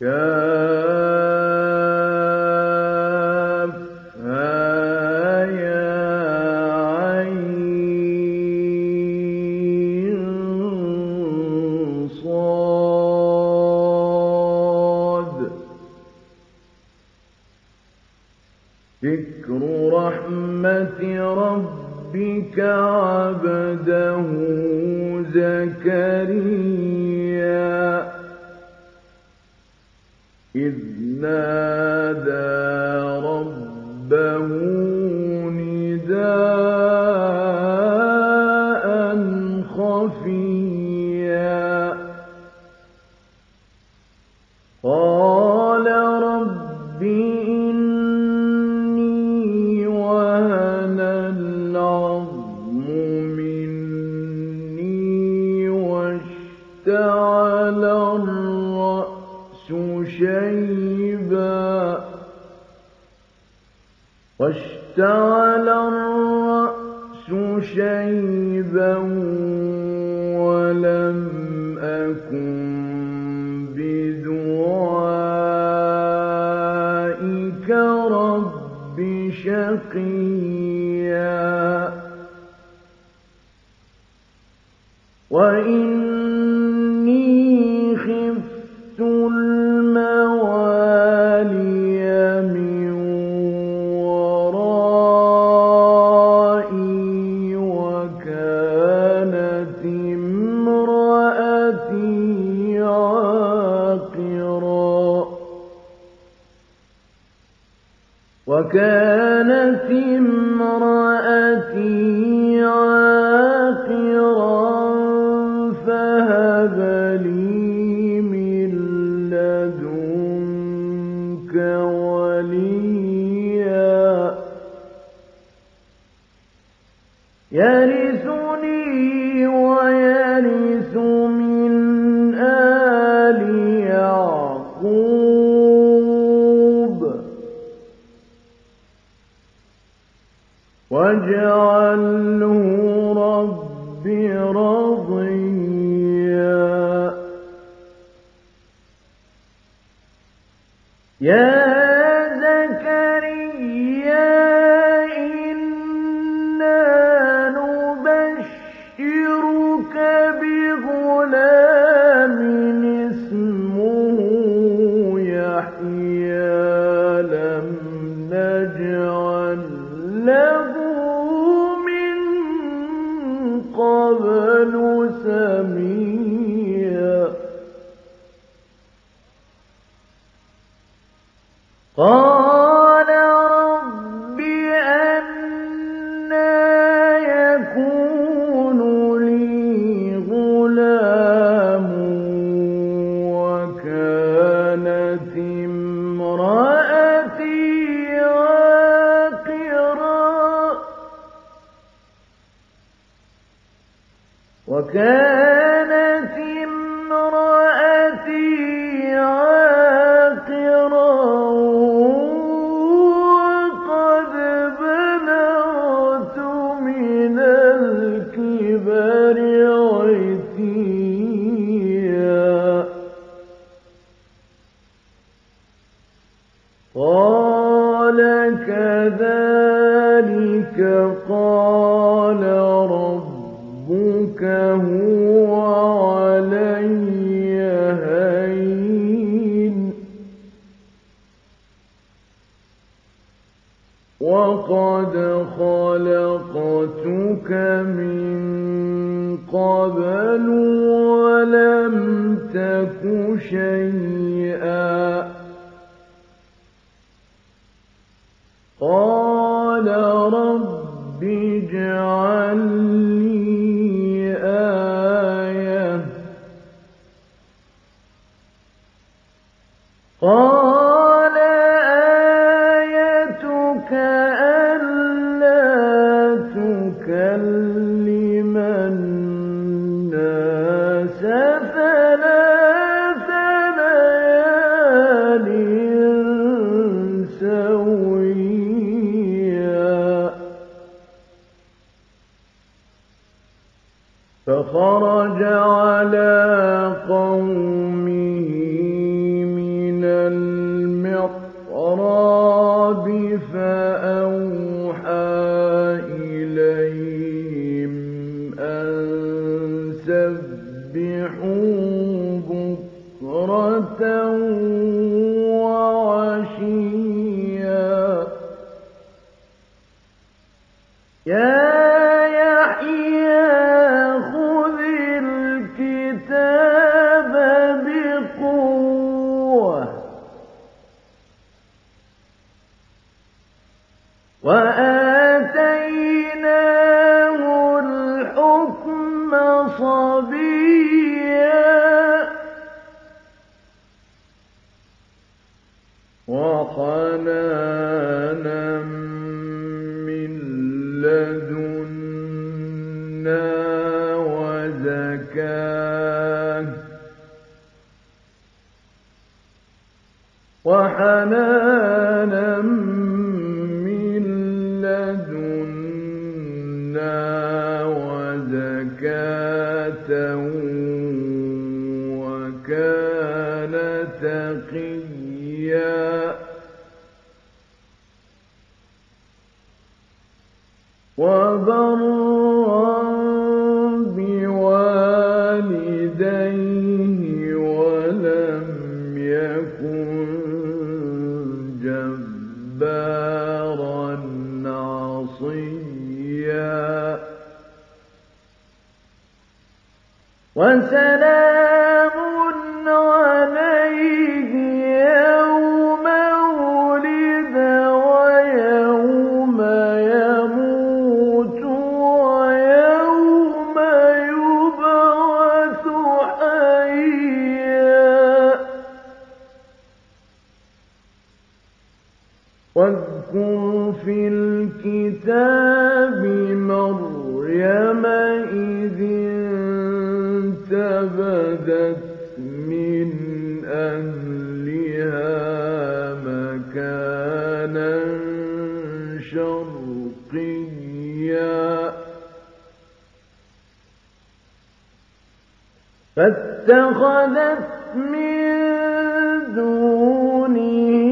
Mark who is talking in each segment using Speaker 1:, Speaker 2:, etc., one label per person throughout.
Speaker 1: كافها قال وحنانا فاتخذت من دونهم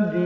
Speaker 1: بِهِ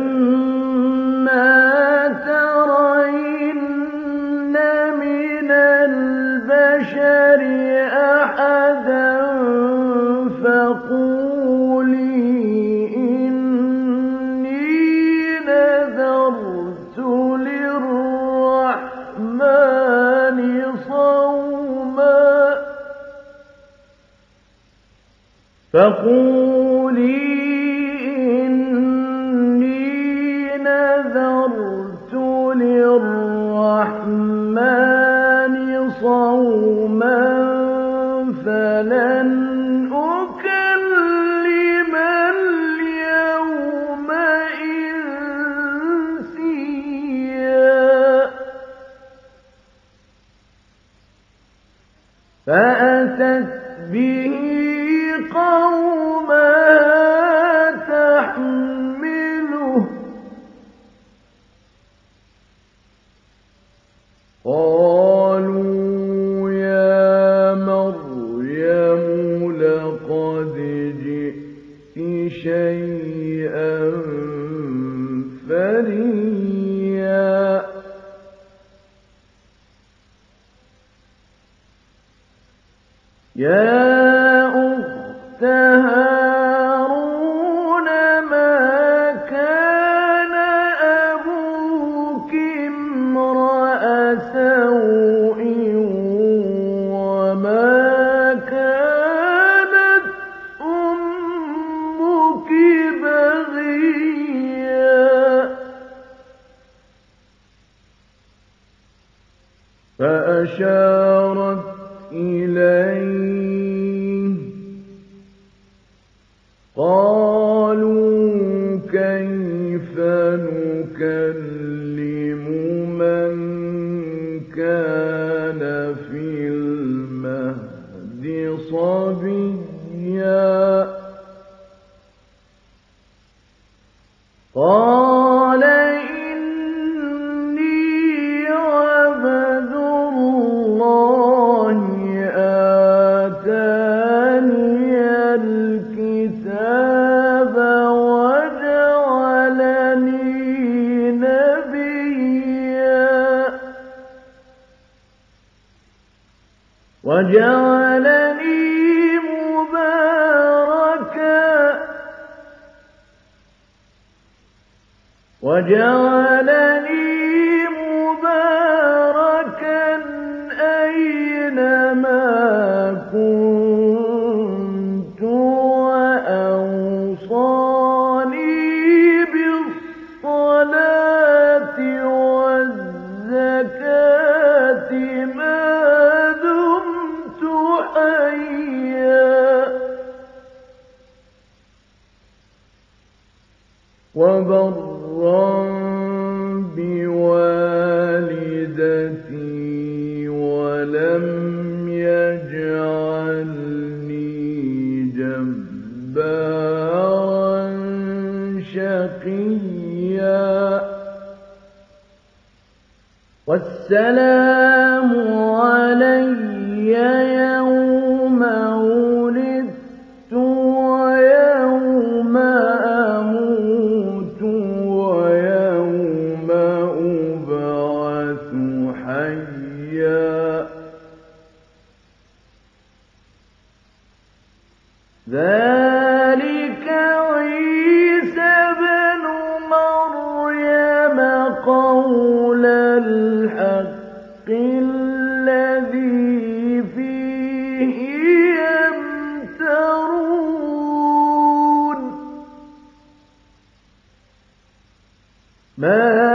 Speaker 1: يا وجعلني السلام ما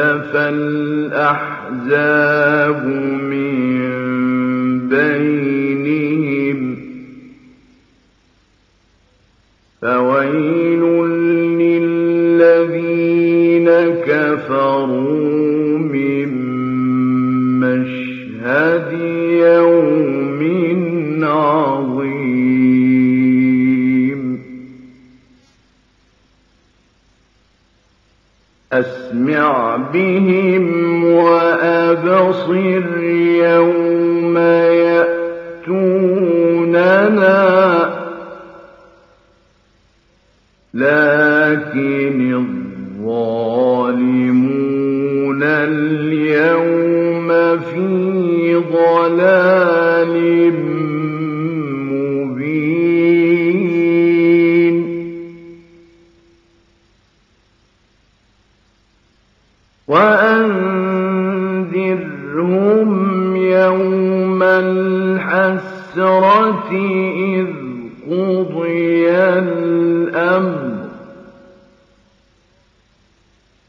Speaker 1: اختلف الأحزاب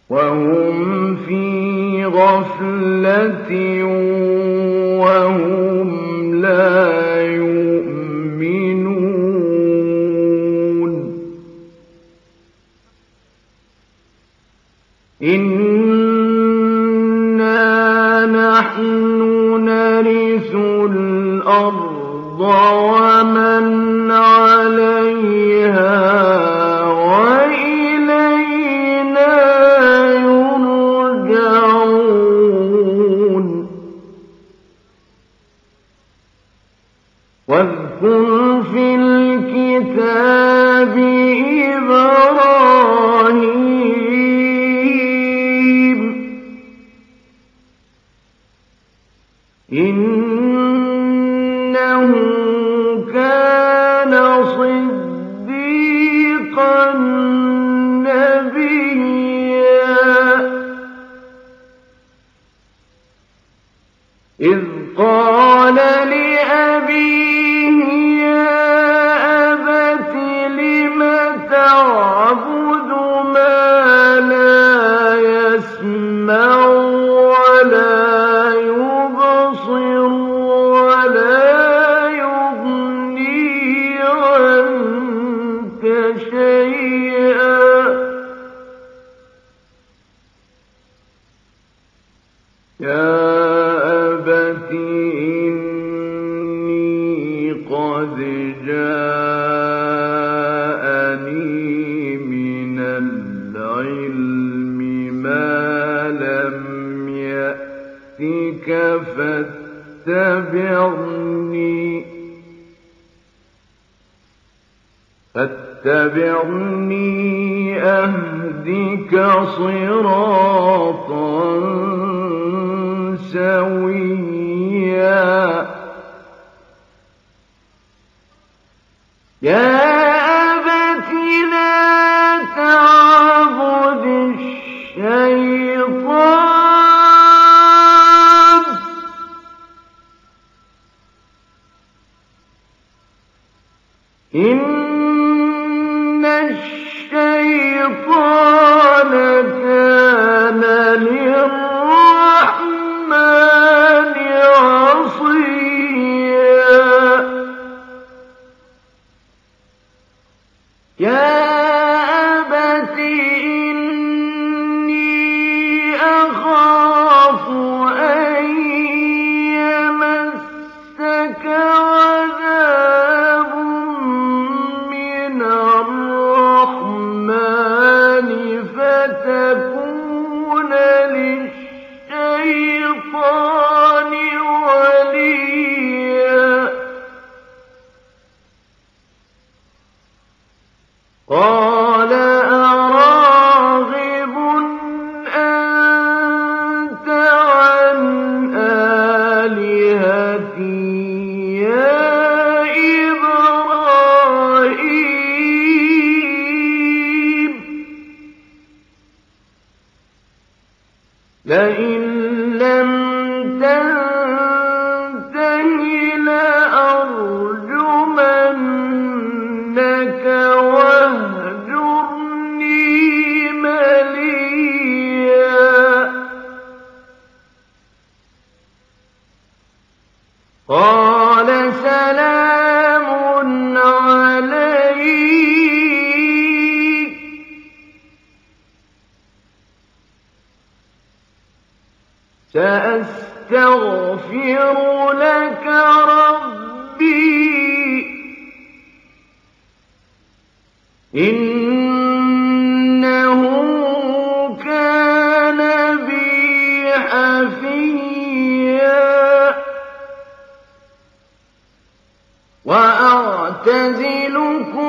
Speaker 1: وهم في غفلة وهم لا يؤمنون. إن شيئا يا فاتبعني أهدك صراطا وأعتزلكم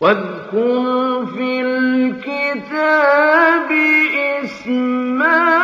Speaker 1: واذكر في الكتاب اسمه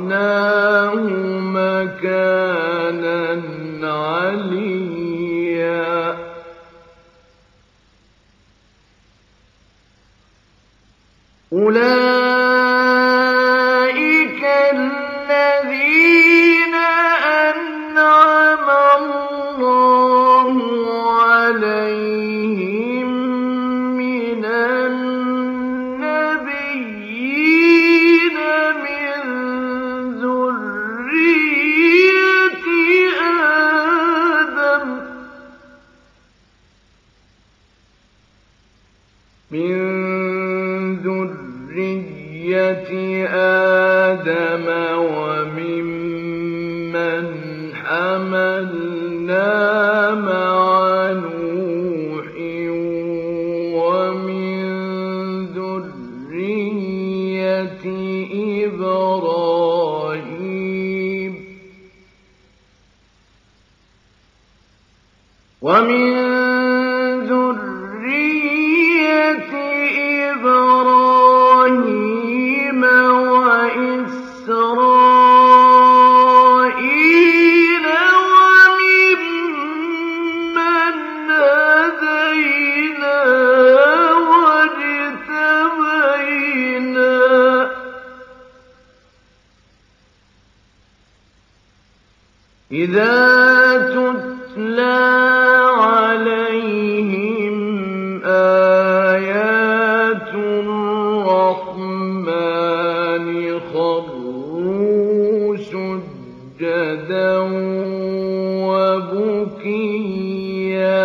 Speaker 1: ورفعناه مكانا عليا أولئك إذا تتلى عليهم آيات الرحمن سجدا وبكيا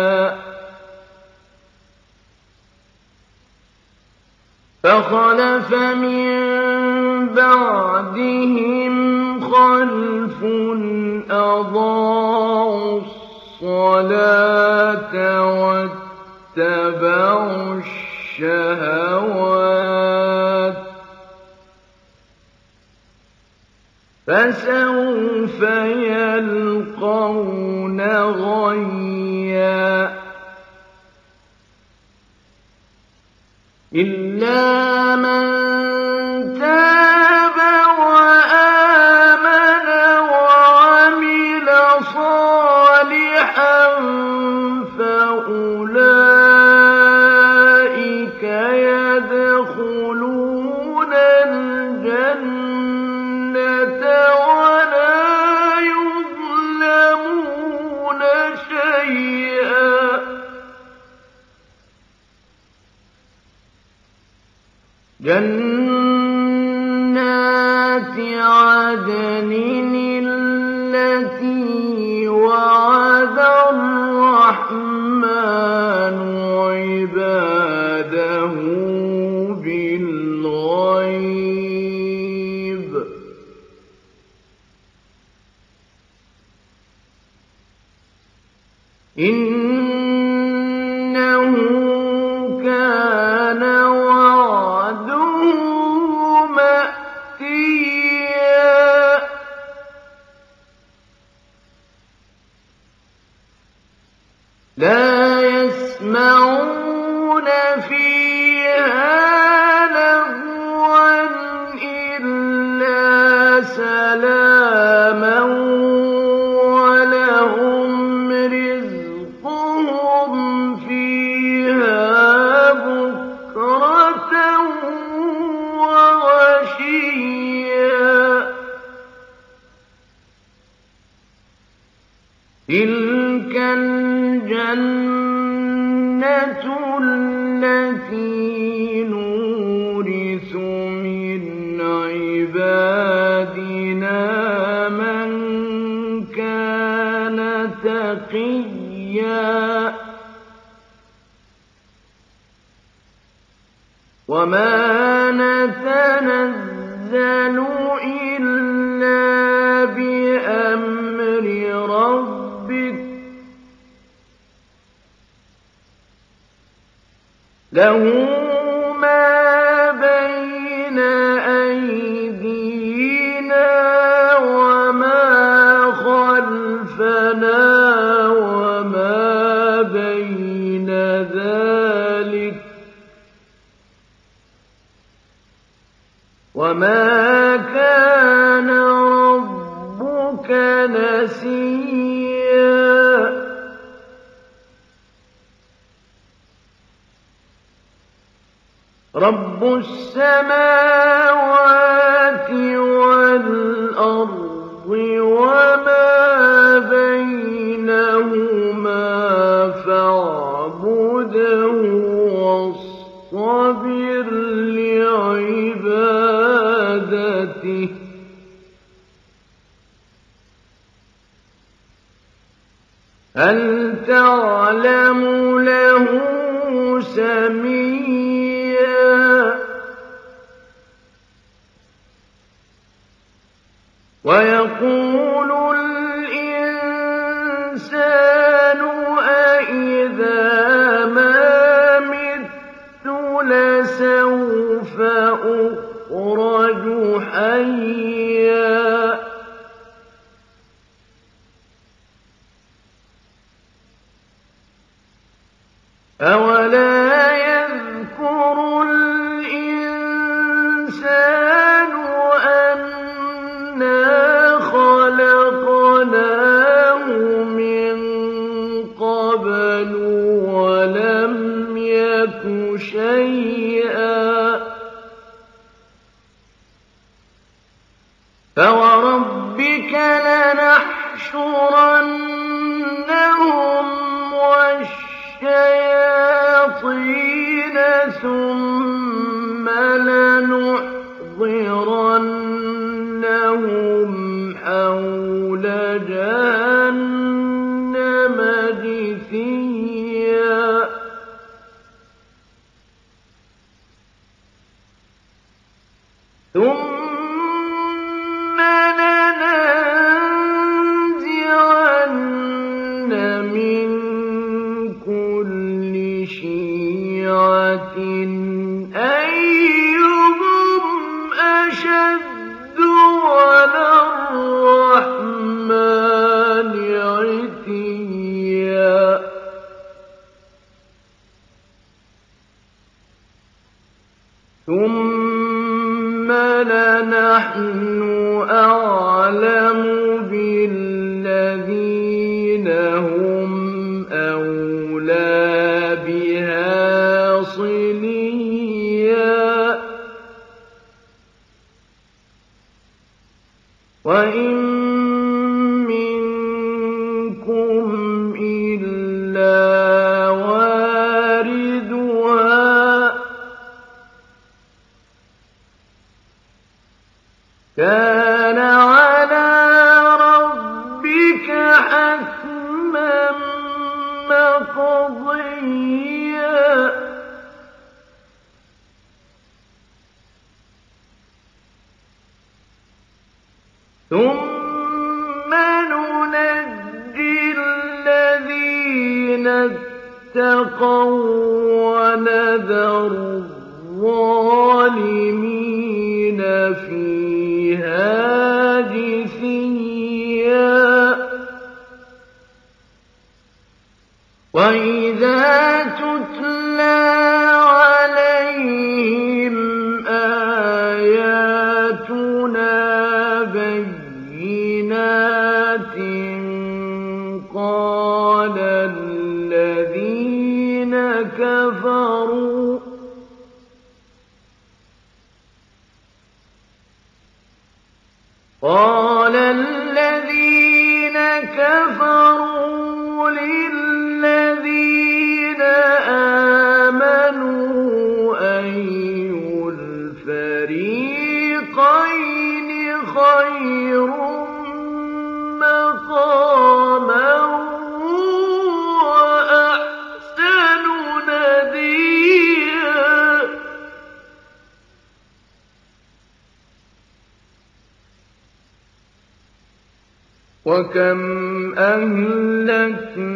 Speaker 1: فخلف من بعد الشهوات. فسوف يلقون غيا. إلا من مدني له رب السماوات والأرض وما بينهما فاعبده لعبادته. هل تعلم له سميع ويقول الإنسان أإذا ما مت لسوف أخرج حيا. أولا ثم لنحن أعلم كفروا. قال وكم أهلكنا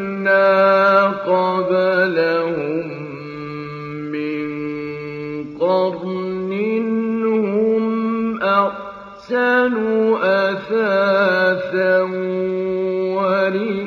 Speaker 1: قبلهم من قرن هم أحسن أثاثا ورئا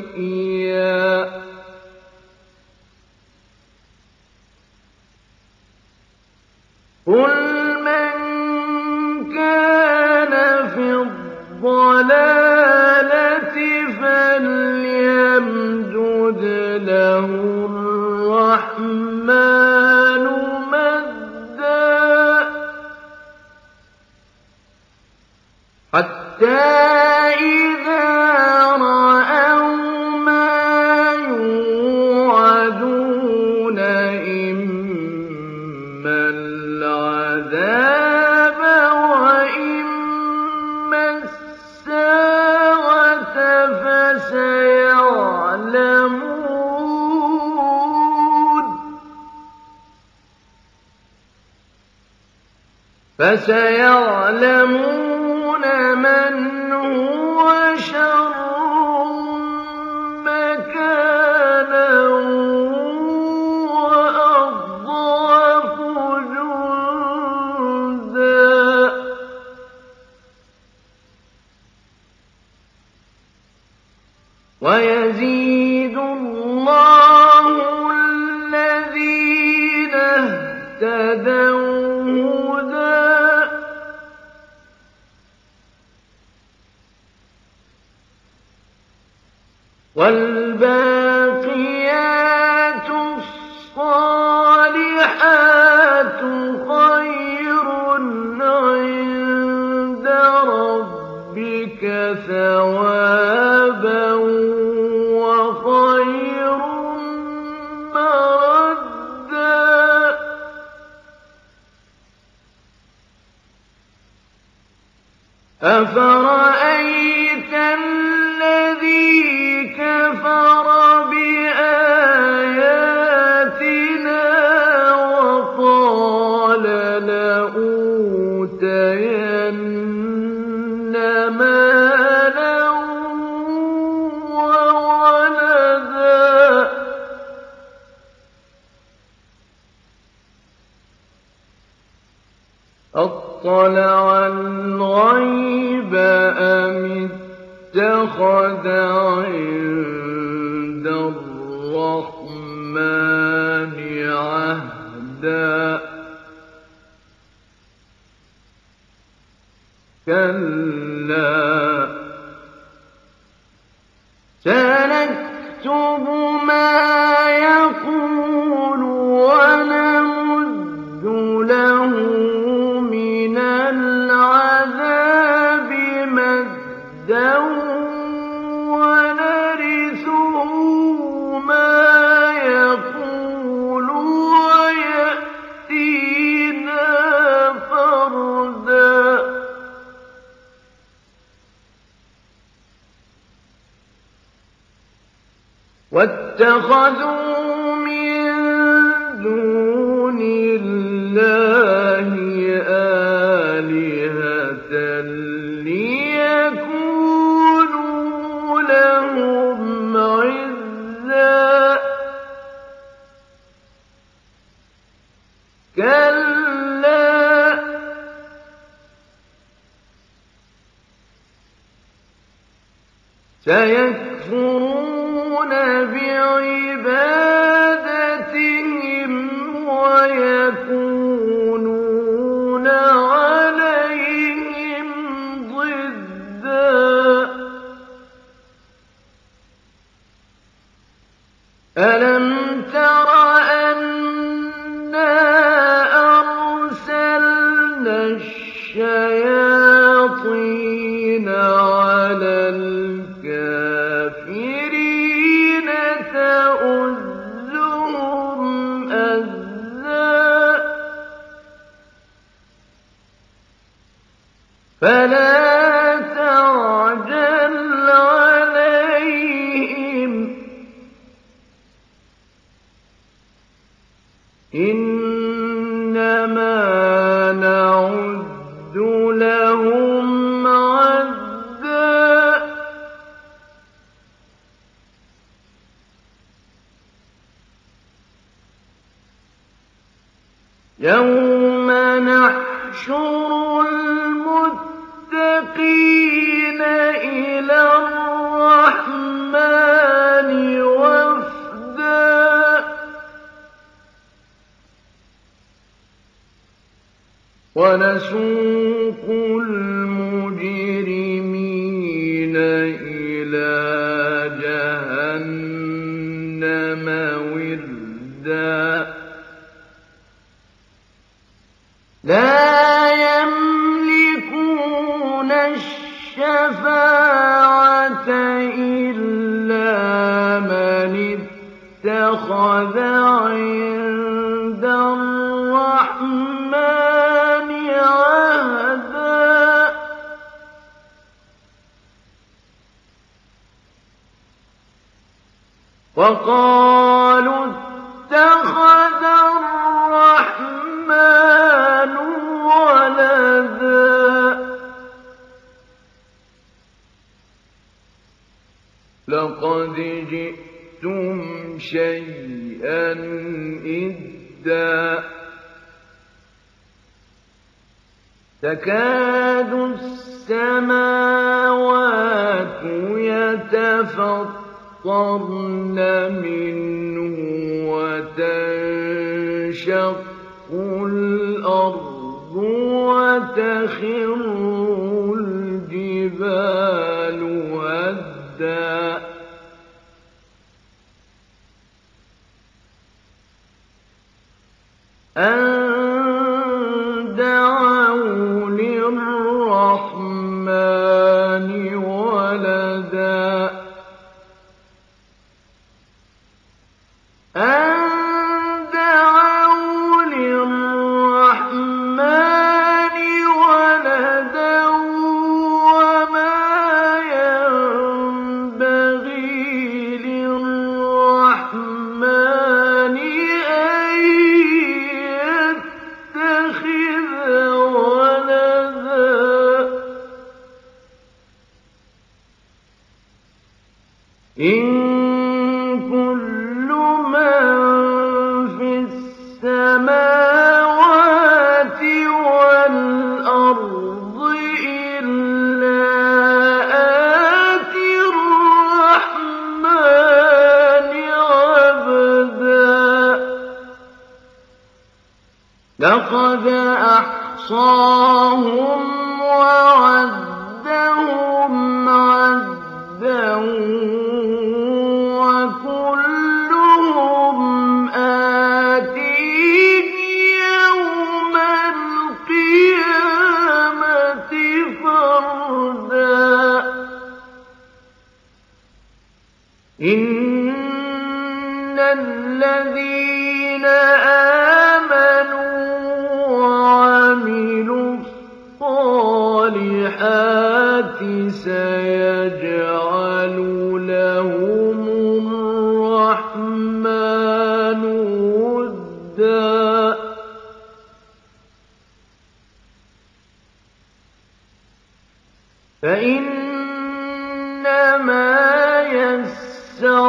Speaker 1: سيكفرون بعبادتهم ونسوق إن الذين آمنوا وعملوا الصالحات سيجعل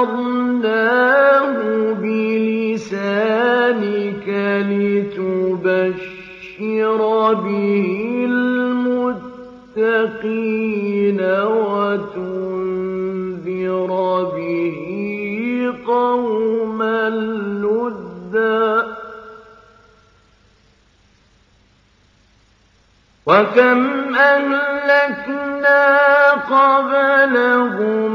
Speaker 1: يَسَّرْنَاهُ بِلِسَانِكَ لِتُبَشِّرَ بِهِ الْمُتَّقِينَ وَتُنذِرَ بِهِ قَوْمًا لُّدًّا وَكَمْ أَهْلَكْنَا قَبْلَهُم